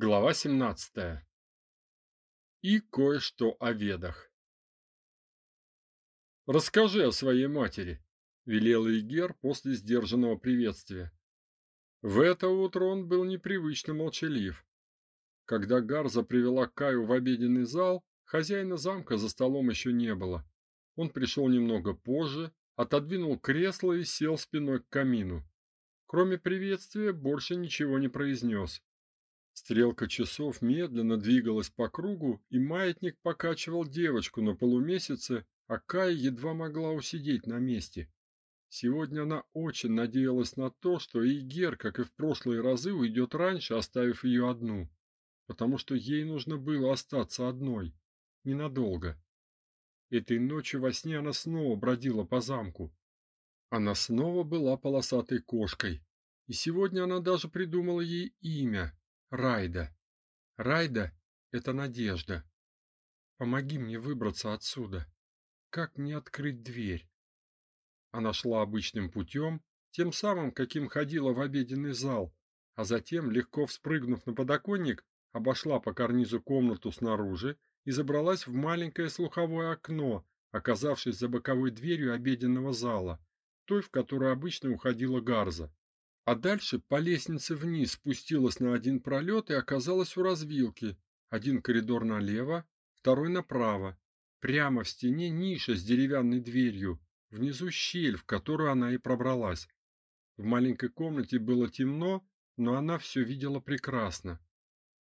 Глава 17. И кое-что о ведах. Расскажи о своей матери, велел Игер после сдержанного приветствия. В это утро он был непривычно молчалив. Когда Гарза привела Каю в обеденный зал, хозяина замка за столом еще не было. Он пришел немного позже, отодвинул кресло и сел спиной к камину. Кроме приветствия больше ничего не произнес. Стрелка часов медленно двигалась по кругу, и маятник покачивал девочку на полумесяце, а Кая едва могла усидеть на месте. Сегодня она очень надеялась на то, что Игер, как и в прошлые разы, уйдет раньше, оставив ее одну, потому что ей нужно было остаться одной ненадолго. Этой ночью во сне она снова бродила по замку. Она снова была полосатой кошкой, и сегодня она даже придумала ей имя Райда. Райда это надежда. Помоги мне выбраться отсюда. Как мне открыть дверь? Она шла обычным путем, тем самым, каким ходила в обеденный зал, а затем, легко вспрыгнув на подоконник, обошла по карнизу комнату снаружи и забралась в маленькое слуховое окно, оказавшись за боковой дверью обеденного зала, той, в которую обычно уходила Гарза а дальше по лестнице вниз спустилась на один пролет и оказалась у развилки. Один коридор налево, второй направо. Прямо в стене ниша с деревянной дверью, внизу щель, в которую она и пробралась. В маленькой комнате было темно, но она все видела прекрасно.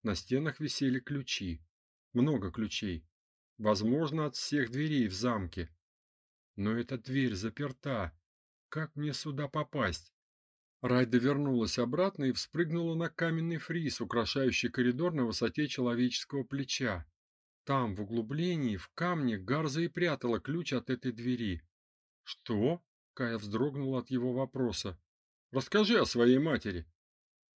На стенах висели ключи, много ключей, возможно, от всех дверей в замке. Но эта дверь заперта. Как мне сюда попасть? Райда вернулась обратно и вспрыгнула на каменный фриз, украшающий коридор на высоте человеческого плеча. Там, в углублении, в камне, Гарза и прятала ключ от этой двери. Что? Кая вздрогнула от его вопроса. Расскажи о своей матери.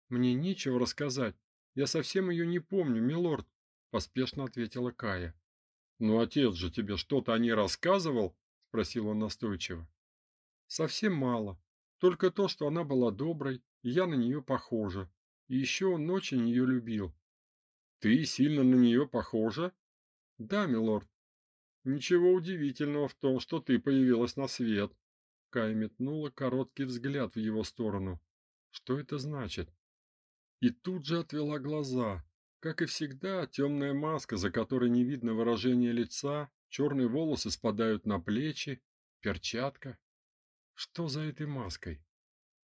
Мне нечего рассказать. Я совсем ее не помню, милорд, поспешно ответила Кая. Но отец же тебе что-то о ней рассказывал? спросил он настойчиво. Совсем мало. Только то, что она была доброй, и я на нее похожа. И еще он очень ее любил. Ты сильно на нее похожа? Да, милорд. Ничего удивительного в том, что ты появилась на свет. Кай метнула короткий взгляд в его сторону. Что это значит? И тут же отвела глаза. Как и всегда, темная маска, за которой не видно выражения лица, черные волосы спадают на плечи, перчатка. Что за этой маской?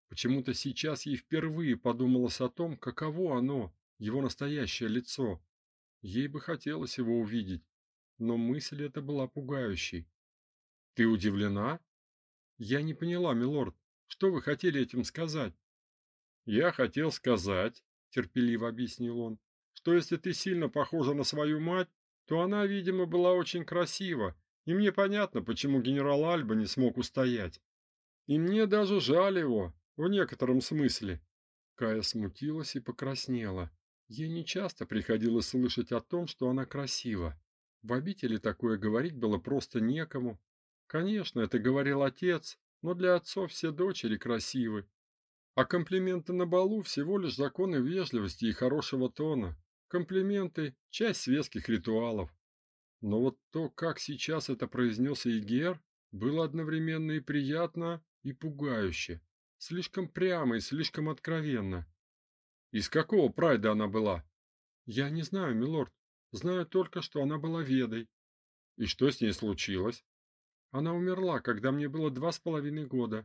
Почему-то сейчас ей впервые подумалось о том, каково оно, его настоящее лицо. Ей бы хотелось его увидеть, но мысль эта была пугающей. Ты удивлена? Я не поняла, милорд. Что вы хотели этим сказать? Я хотел сказать, терпеливо объяснил он, что если ты сильно похожа на свою мать, то она, видимо, была очень красива, и мне понятно, почему генерал Альба не смог устоять. И мне даже жаль его, в некотором смысле. Кая смутилась и покраснела. Ей нечасто приходилось слышать о том, что она красива. В обители такое говорить было просто некому. Конечно, это говорил отец, но для отцов все дочери красивы. А комплименты на балу всего лишь законы вежливости и хорошего тона. Комплименты часть светских ритуалов. Но вот то, как сейчас это произнес Игер, было одновременно и приятно, и пугающе, слишком прямо и слишком откровенно. Из какого прайда она была? Я не знаю, милорд. Знаю только, что она была ведой. И что с ней случилось? Она умерла, когда мне было два с половиной года.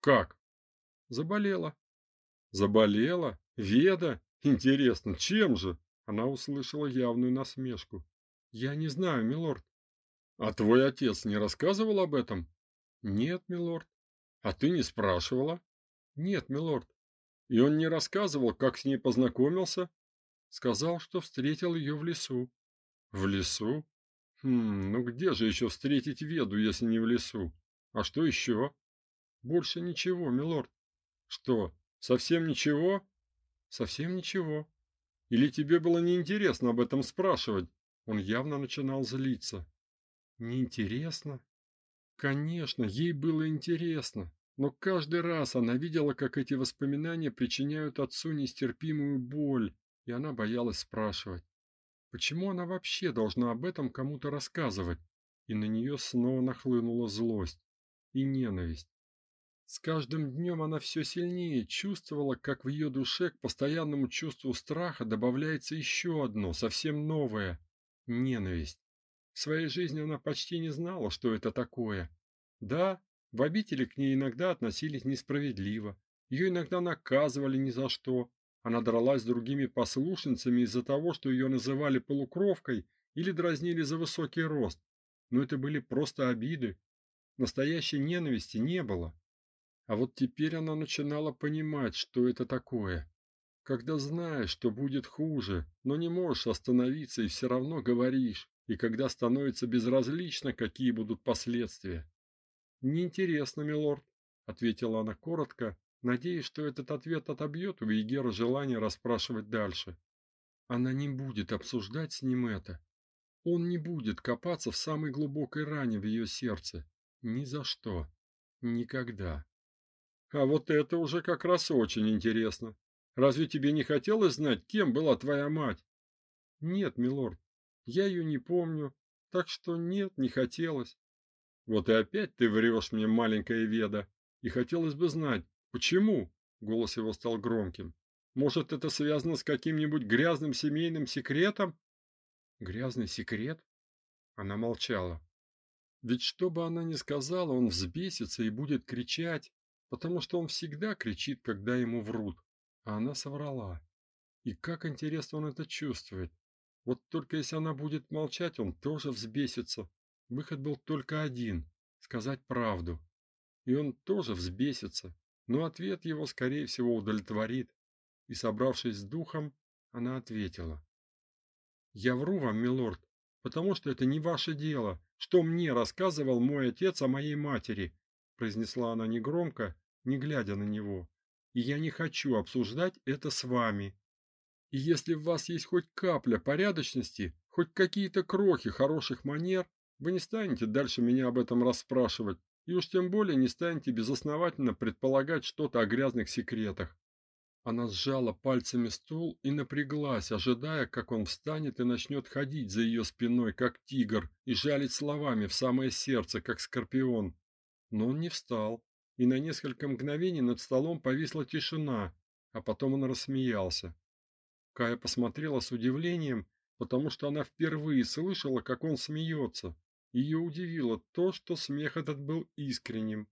Как? Заболела. Заболела? Веда? Интересно, чем же? Она услышала явную насмешку. Я не знаю, милорд. А твой отец не рассказывал об этом? Нет, милорд. А ты не спрашивала? Нет, милорд. И он не рассказывал, как с ней познакомился? Сказал, что встретил ее в лесу. В лесу? Хм, ну где же еще встретить Веду, если не в лесу? А что еще? Больше ничего, милорд. Что, совсем ничего? Совсем ничего. Или тебе было неинтересно об этом спрашивать? Он явно начинал злиться. Неинтересно? Конечно, ей было интересно, но каждый раз она видела, как эти воспоминания причиняют отцу нестерпимую боль, и она боялась спрашивать. Почему она вообще должна об этом кому-то рассказывать? И на нее снова нахлынула злость и ненависть. С каждым днем она все сильнее чувствовала, как в ее душе к постоянному чувству страха добавляется еще одно, совсем новое ненависть. В своей жизни она почти не знала, что это такое. Да, в обители к ней иногда относились несправедливо, ее иногда наказывали ни за что. Она дралась с другими послушницами из-за того, что ее называли полукровкой или дразнили за высокий рост. Но это были просто обиды. Настоящей ненависти не было. А вот теперь она начинала понимать, что это такое. Когда знаешь, что будет хуже, но не можешь остановиться и все равно говоришь, и когда становится безразлично, какие будут последствия. Неинтересно, милорд, ответила она коротко, надеясь, что этот ответ отобьет у Егера желание расспрашивать дальше. Она не будет обсуждать с ним это. Он не будет копаться в самой глубокой ране в ее сердце. Ни за что. Никогда. А вот это уже как раз очень интересно. Разве тебе не хотелось знать, кем была твоя мать? Нет, милорд. Я ее не помню, так что нет, не хотелось. Вот и опять ты врешь мне, маленькая Веда. И хотелось бы знать, почему? Голос его стал громким. Может, это связано с каким-нибудь грязным семейным секретом? Грязный секрет? Она молчала. Ведь что бы она ни сказала, он взбесится и будет кричать, потому что он всегда кричит, когда ему врут. А она соврала. И как интересно он это чувствует. Вот только если она будет молчать, он тоже взбесится. Выход был только один сказать правду. И он тоже взбесится, но ответ его скорее всего удовлетворит. И собравшись с духом, она ответила: "Я вру вам, милорд, потому что это не ваше дело, что мне рассказывал мой отец о моей матери", произнесла она негромко, не глядя на него. "И я не хочу обсуждать это с вами. И если в вас есть хоть капля порядочности, хоть какие-то крохи хороших манер, вы не станете дальше меня об этом расспрашивать, и уж тем более не станете безосновательно предполагать что-то о грязных секретах. Она сжала пальцами стул и напряглась, ожидая, как он встанет и начнет ходить за ее спиной, как тигр, и жалить словами в самое сердце, как скорпион. Но он не встал, и на несколько мгновений над столом повисла тишина, а потом он рассмеялся. Кая посмотрела с удивлением, потому что она впервые слышала, как он смеется. Ее удивило то, что смех этот был искренним.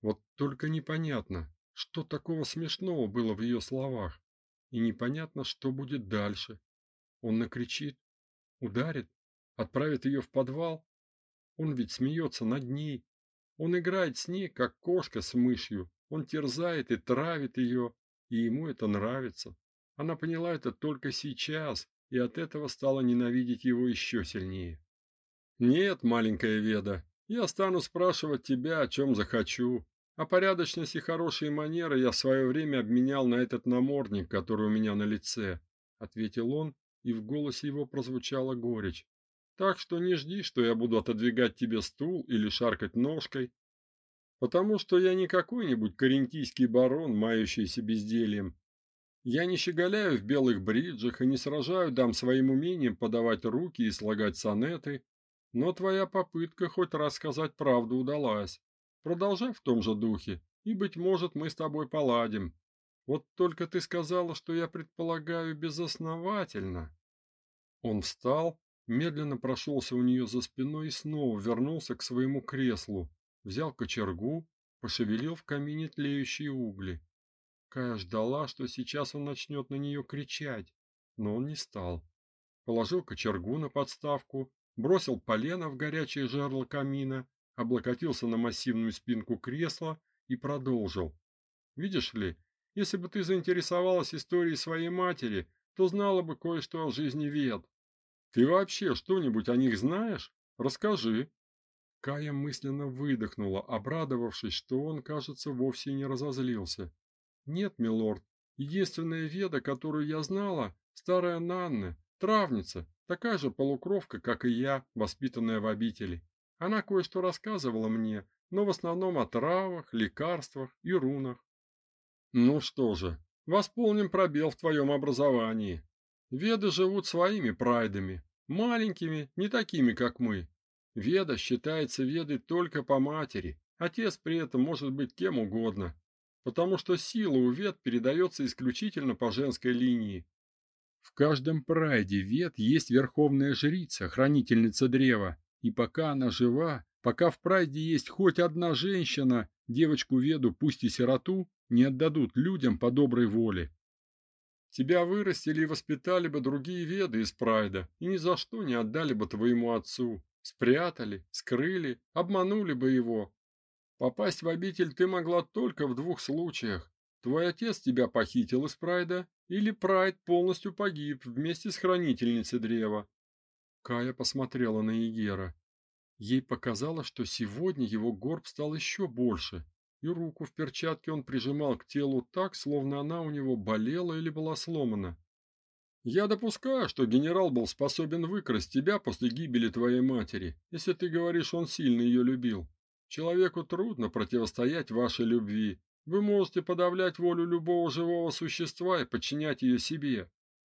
Вот только непонятно, что такого смешного было в ее словах, и непонятно, что будет дальше. Он накричит, ударит, отправит ее в подвал. Он ведь смеется над ней. Он играет с ней, как кошка с мышью. Он терзает и травит ее, и ему это нравится. Она поняла это только сейчас, и от этого стала ненавидеть его еще сильнее. Нет, маленькая Веда, я стану спрашивать тебя, о чем захочу. А порядочность и хорошие манеры я в свое время обменял на этот намордник, который у меня на лице, ответил он, и в голосе его прозвучала горечь. Так что не жди, что я буду отодвигать тебе стул или шаркать ножкой, потому что я не какой-нибудь карентийский барон, мающийся бездельем, я не щеголяю в белых бриджах и не сражаю дам своим умением подавать руки и слагать сонеты, но твоя попытка хоть раз сказать правду удалась. Продолжай в том же духе, и быть может, мы с тобой поладим. Вот только ты сказала, что я предполагаю безосновательно. Он встал, медленно прошелся у нее за спиной и снова вернулся к своему креслу, взял кочергу, пошевелил в камине тлеющие угли. Кая ждала, что сейчас он начнет на нее кричать, но он не стал. Положил кочергу на подставку, бросил полено в горячее жерло камина, облокотился на массивную спинку кресла и продолжил. Видишь ли, если бы ты заинтересовалась историей своей матери, то знала бы кое-что о жизни Вет. Ты вообще что-нибудь о них знаешь? Расскажи. Кая мысленно выдохнула, обрадовавшись, что он, кажется, вовсе не разозлился. Нет, милорд. Единственная веда, которую я знала, старая Нанна, травница, такая же полукровка, как и я, воспитанная в обители. Она кое-что рассказывала мне, но в основном о травах, лекарствах и рунах. Ну что же, Восполним пробел в твоем образовании. Веды живут своими прайдами, маленькими, не такими, как мы. Веда считается ведой только по матери. Отец при этом может быть кем угодно, потому что сила у вед передается исключительно по женской линии. В каждом прайде вед есть верховная жрица, хранительница древа, и пока она жива, пока в прайде есть хоть одна женщина, девочку веду, пусть и сироту, не отдадут людям по доброй воле. Тебя вырастили и воспитали бы другие веды из прайда, и ни за что не отдали бы твоему отцу. Спрятали, скрыли, обманули бы его. Попасть в обитель ты могла только в двух случаях. Твой отец тебя похитил из прайда, или прайд полностью погиб вместе с хранительницей древа. Кая посмотрела на Егера. Ей показалось, что сегодня его горб стал еще больше, и руку в перчатке он прижимал к телу так, словно она у него болела или была сломана. Я допускаю, что генерал был способен выкрасть тебя после гибели твоей матери, если ты говоришь, он сильно ее любил. Человеку трудно противостоять вашей любви. Вы можете подавлять волю любого живого существа и подчинять ее себе.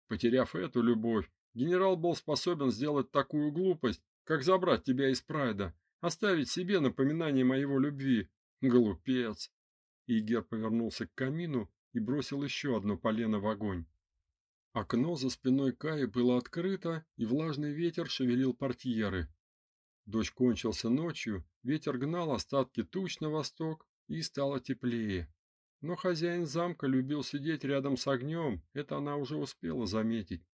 Потеряв эту любовь, генерал был способен сделать такую глупость, как забрать тебя из Прайда, оставить себе напоминание моего любви, Глупец. Игер повернулся к камину и бросил еще одно полено в огонь. Окно за спиной Каи было открыто, и влажный ветер шевелил портьеры. Дождь кончился ночью, ветер гнал остатки туч на восток, и стало теплее. Но хозяин замка любил сидеть рядом с огнем, это она уже успела заметить.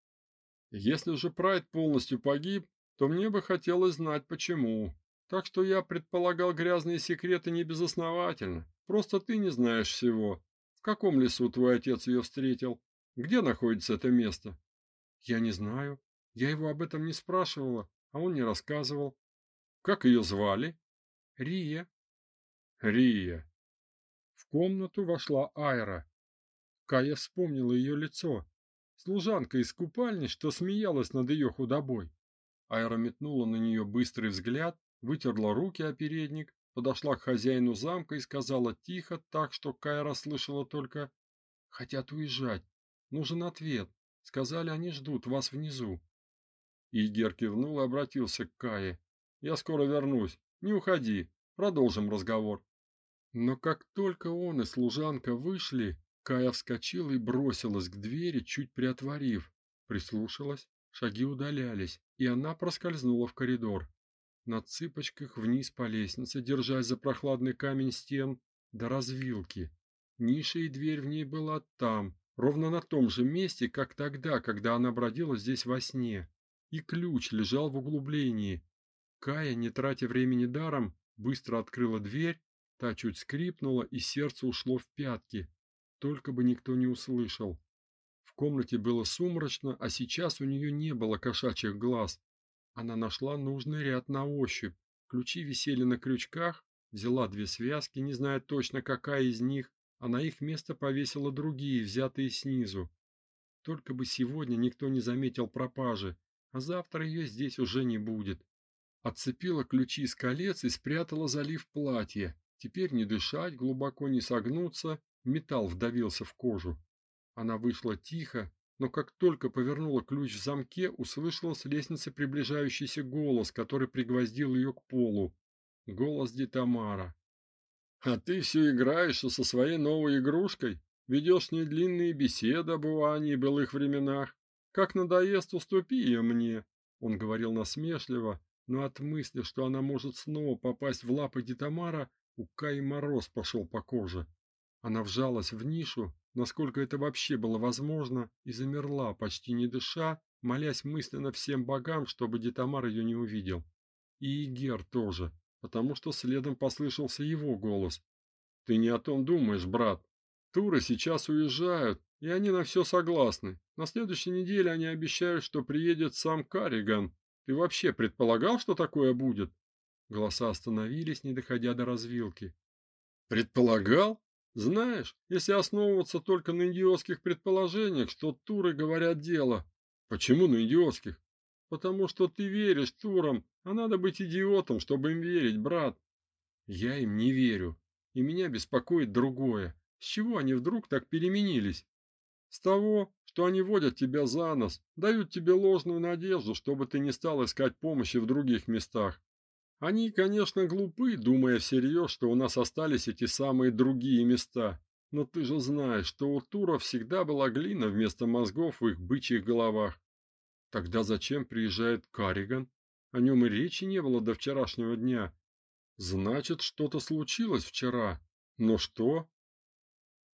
Если же Прайд полностью погиб, то мне бы хотелось знать почему. Так что я предполагал грязные секреты не безосновательно. Просто ты не знаешь всего. В каком лесу твой отец ее встретил? Где находится это место? Я не знаю. Я его об этом не спрашивала, а он не рассказывал. Как ее звали? Рия. Рия. В комнату вошла Айра. Кая вспомнила ее лицо. Служанка из купальни, что смеялась над ее худобой. Айра метнула на нее быстрый взгляд вытерла руки о передник, подошла к хозяину замка и сказала тихо, так что Кая расслышала только: "Хотят уезжать. Нужен ответ. Сказали, они ждут вас внизу". Игер кивнул и обратился к Кае: "Я скоро вернусь. Не уходи. Продолжим разговор". Но как только он и служанка вышли, Кая вскочила и бросилась к двери, чуть приотворив, прислушалась, шаги удалялись, и она проскользнула в коридор на цыпочках вниз по лестнице, держась за прохладный камень стен до развилки. Ниша и дверь в ней была там, ровно на том же месте, как тогда, когда она бродила здесь во сне. И ключ лежал в углублении. Кая, не тратя времени даром, быстро открыла дверь, та чуть скрипнула, и сердце ушло в пятки. Только бы никто не услышал. В комнате было сумрачно, а сейчас у нее не было кошачьих глаз, она нашла нужный ряд на ощупь. Ключи висели на крючках, взяла две связки, не зная точно, какая из них, а на их место повесила другие, взятые снизу. Только бы сегодня никто не заметил пропажи, а завтра ее здесь уже не будет. Отцепила ключи с колец и спрятала залив платье. Теперь не дышать, глубоко не согнуться, металл вдавился в кожу. Она вышла тихо, но как только повернула ключ в замке, услышала с лестницы приближающийся голос, который пригвоздил ее к полу. Голос Дитамара. А ты все играешь со своей новой игрушкой, ведешь с ней длинные беседы об Иоанне и былых временах. Как надоест, уступи ее мне, он говорил насмешливо, но от мысли, что она может снова попасть в лапы Дитамара, у Каи мороз пошел по коже. Она вжалась в нишу, насколько это вообще было возможно, и замерла, почти не дыша, молясь мысленно всем богам, чтобы Детамар ее не увидел. И Игер тоже, потому что следом послышался его голос. Ты не о том думаешь, брат. Туры сейчас уезжают, и они на все согласны. На следующей неделе они обещают, что приедет сам Кариган. Ты вообще предполагал, что такое будет? Голоса остановились, не доходя до развилки. Предполагал? Знаешь, если основываться только на идиотских предположениях, что туры говорят дело. Почему на идиотских? Потому что ты веришь турам, а надо быть идиотом, чтобы им верить, брат. Я им не верю, и меня беспокоит другое. С чего они вдруг так переменились? С того, что они водят тебя за нос, дают тебе ложную надежду, чтобы ты не стал искать помощи в других местах. Они, конечно, глупы, думая всерьез, что у нас остались эти самые другие места. Но ты же знаешь, что у туров всегда была глина вместо мозгов в их бычьих головах. Тогда зачем приезжает Кариган? О нем и речи не было до вчерашнего дня. Значит, что-то случилось вчера. Но что?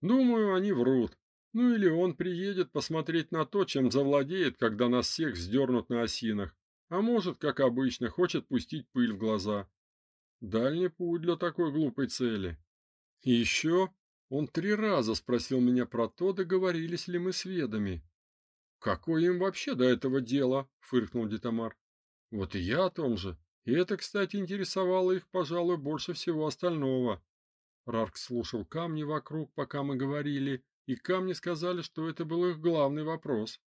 Думаю, они врут. Ну или он приедет посмотреть на то, чем завладеет, когда нас всех вздернут на осинах. А может, как обычно, хочет пустить пыль в глаза. Дальний путь для такой глупой цели. И еще он три раза спросил меня про то, договорились ли мы с ведами. Какое им вообще до этого дело, фыркнул Детамар. Вот и я о том же. И это, кстати, интересовало их, пожалуй, больше всего остального. Рарк слушал камни вокруг, пока мы говорили, и камни сказали, что это был их главный вопрос.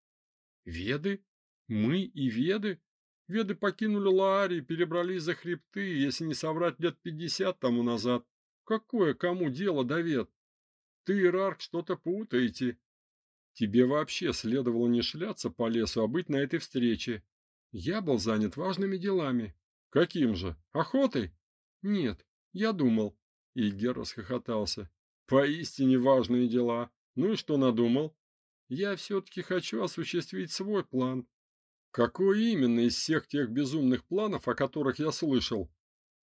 Веды? Мы и веды? Веды покинули Лаари и перебрались за хребты, если не соврать, лет пятьдесят тому назад. Какое кому дело до вед? Ты и Рарк что-то путаете. Тебе вообще следовало не шляться по лесу, а быть на этой встрече. Я был занят важными делами. Каким же? Охотой? Нет, я думал. Игер расхохотался. Поистине важные дела. Ну и что надумал? Я все таки хочу осуществить свой план. Какой именно из всех тех безумных планов, о которых я слышал?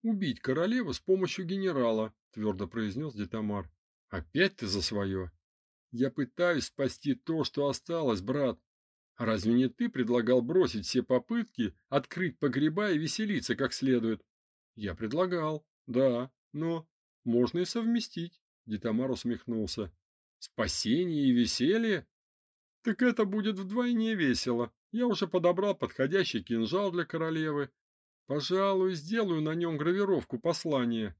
Убить королеву с помощью генерала, твердо произнес Детамар. Опять ты за свое?» Я пытаюсь спасти то, что осталось, брат. А разве не ты предлагал бросить все попытки открыть погреба и веселиться как следует? Я предлагал. Да, но можно и совместить, Детамар усмехнулся. Спасение и веселье? Так это будет вдвойне весело. Я уже подобрал подходящий кинжал для королевы. Пожалуй, сделаю на нем гравировку послания.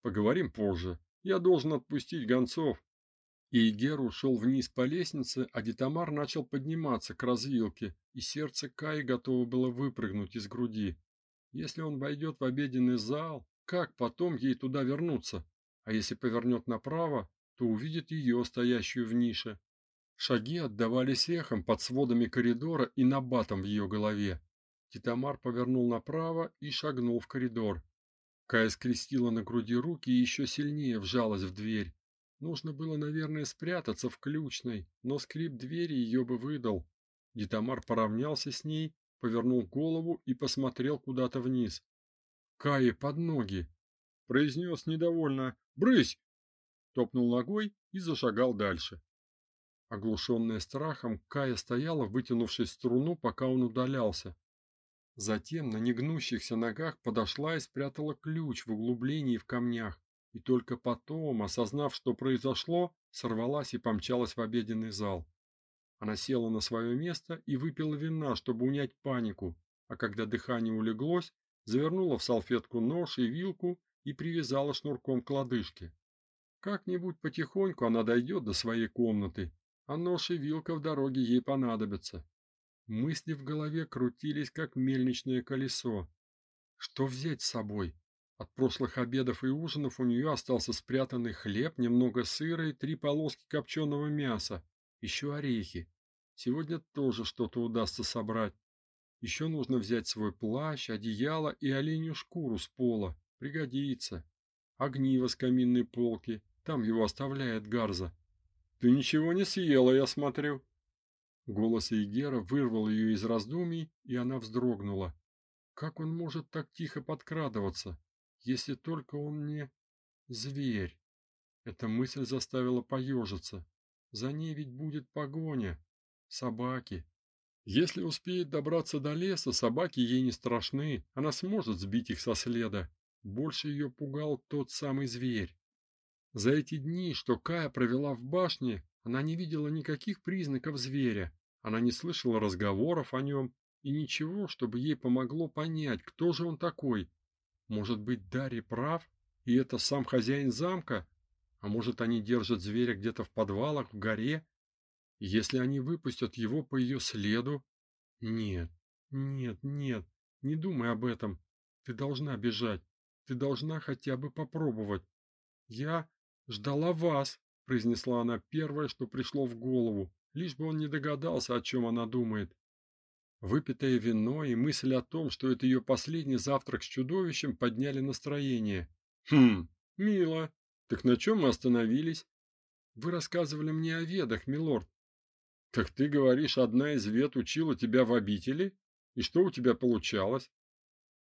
Поговорим позже. Я должен отпустить гонцов. И Игер ушел вниз по лестнице, а Детамар начал подниматься к развилке, и сердце Каи готово было выпрыгнуть из груди. Если он войдет в обеденный зал, как потом ей туда вернуться? А если повернет направо, то увидит ее, стоящую в нише. Шаги отдавались эхом под сводами коридора и набатом в ее голове. Титамар повернул направо и шагнул в коридор. Кая скрестила на груди руки и еще сильнее вжалась в дверь. Нужно было, наверное, спрятаться в ключной, но скрип двери ее бы выдал. Дитамар поравнялся с ней, повернул голову и посмотрел куда-то вниз. Кае под ноги, произнес недовольно: "Брысь!" Топнул ногой и зашагал дальше. Оглушенная страхом, Кая стояла, вытянувшись струну, пока он удалялся. Затем на негнущихся ногах подошла и спрятала ключ в углублении в камнях, и только потом, осознав, что произошло, сорвалась и помчалась в обеденный зал. Она села на свое место и выпила вина, чтобы унять панику, а когда дыхание улеглось, завернула в салфетку нож и вилку и привязала шнурком к лодыжке. Как-нибудь потихоньку она дойдет до своей комнаты, а нож и вилка в дороге ей понадобятся. Мысли в голове крутились как мельничное колесо. Что взять с собой? От прошлых обедов и ужинов у нее остался спрятанный хлеб, немного сыра и три полоски копченого мяса, еще орехи. Сегодня тоже что-то удастся собрать. Еще нужно взять свой плащ, одеяло и оленью шкуру с пола. Пригодится. Огниво с каминной полки, там его оставляет Гарза. Ты ничего не съела, я смотрю. Голос Игера вырвал ее из раздумий, и она вздрогнула. Как он может так тихо подкрадываться, если только он не зверь? Эта мысль заставила поежиться. За ней ведь будет погоня. Собаки. Если успеет добраться до леса, собаки ей не страшны. Она сможет сбить их со следа. Больше ее пугал тот самый зверь. За эти дни, что Кая провела в башне, она не видела никаких признаков зверя. Она не слышала разговоров о нем и ничего, чтобы ей помогло понять, кто же он такой. Может быть, Дарри прав, и это сам хозяин замка? А может, они держат зверя где-то в подвалах в горе? Если они выпустят его по ее следу? Нет. Нет, нет. Не думай об этом. Ты должна бежать. Ты должна хотя бы попробовать. Я ждала вас, произнесла она первое, что пришло в голову, лишь бы он не догадался, о чем она думает. Выпитое вино и мысль о том, что это ее последний завтрак с чудовищем, подняли настроение. Хм, мило. Так на чем мы остановились? Вы рассказывали мне о ведах, милорд. Так ты говоришь, одна из вед учила тебя в обители? И что у тебя получалось?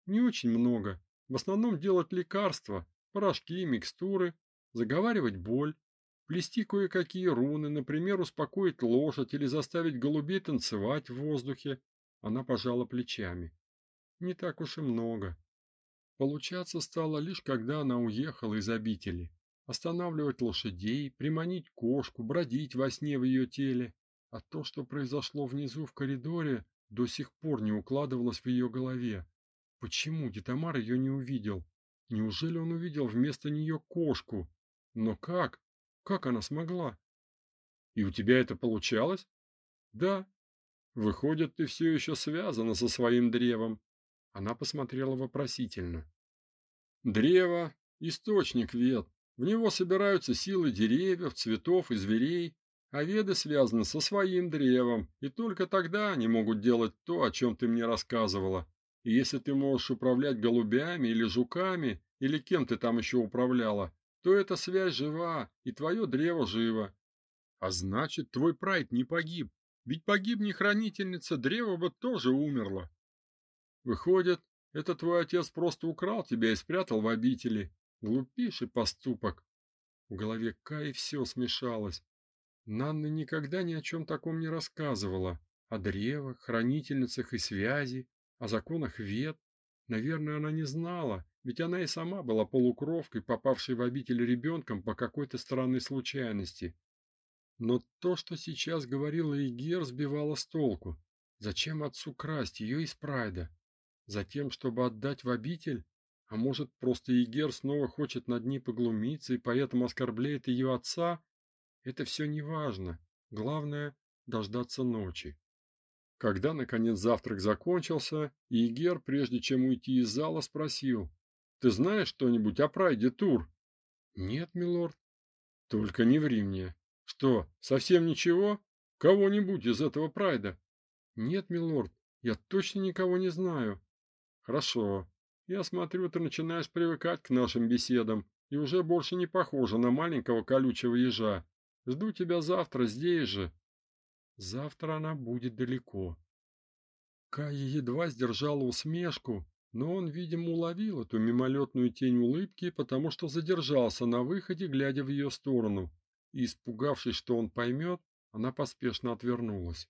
Не очень много. В основном делать лекарства, порошки, микстуры, заговаривать боль, плести кое-какие руны, например, успокоить лошадь или заставить голубей танцевать в воздухе. Она пожала плечами. Не так уж и много. Получаться стало лишь когда она уехала из обители. Останавливать лошадей, приманить кошку, бродить во сне в ее теле. А то, что произошло внизу в коридоре, до сих пор не укладывалось в ее голове. Почему Детамар ее не увидел? Неужели он увидел вместо нее кошку? Но как? Как она смогла? И у тебя это получалось? Да, Выходит, ты все еще связана со своим древом. Она посмотрела вопросительно. Древо источник вед. В него собираются силы деревьев, цветов и зверей, а веды связаны со своим древом, и только тогда они могут делать то, о чем ты мне рассказывала. И если ты можешь управлять голубями или жуками, или кем ты там еще управляла, то эта связь жива, и твое древо живо. А значит, твой прайд не погиб, ведь погибни хранительница, древо бы тоже умерло. Выходит, это твой отец просто украл тебя и спрятал в обители. Глупейший поступок. В голове Каи все смешалось. Нанна никогда ни о чем таком не рассказывала. О древах, хранительницах и связи, о законах вед. Наверное, она не знала, ведь она и сама была полукровкой, попавшей в обитель ребенком по какой-то странной случайности. Но то, что сейчас говорила Игер, сбивало с толку. Зачем отцу красть ее из Прайда? Затем, чтобы отдать в обитель? А может, просто Игер снова хочет над ней поглумиться и поэтому оскорбляет ее отца? Это все не важно. Главное дождаться ночи. Когда наконец завтрак закончился, Игер, прежде чем уйти из зала, спросил: "Ты знаешь что-нибудь о Прайде Тур?" "Нет, милорд. Только не ври мне. Что, совсем ничего? Кого-нибудь из этого прайда? Нет, милорд, я точно никого не знаю. Хорошо. Я смотрю, ты начинаешь привыкать к нашим беседам и уже больше не похожа на маленького колючего ежа. Жду тебя завтра здесь же. Завтра она будет далеко. Кая едва сдержала усмешку, но он, видимо, уловил эту мимолетную тень улыбки, потому что задержался на выходе, глядя в ее сторону и, испугавшись, что он поймет, она поспешно отвернулась.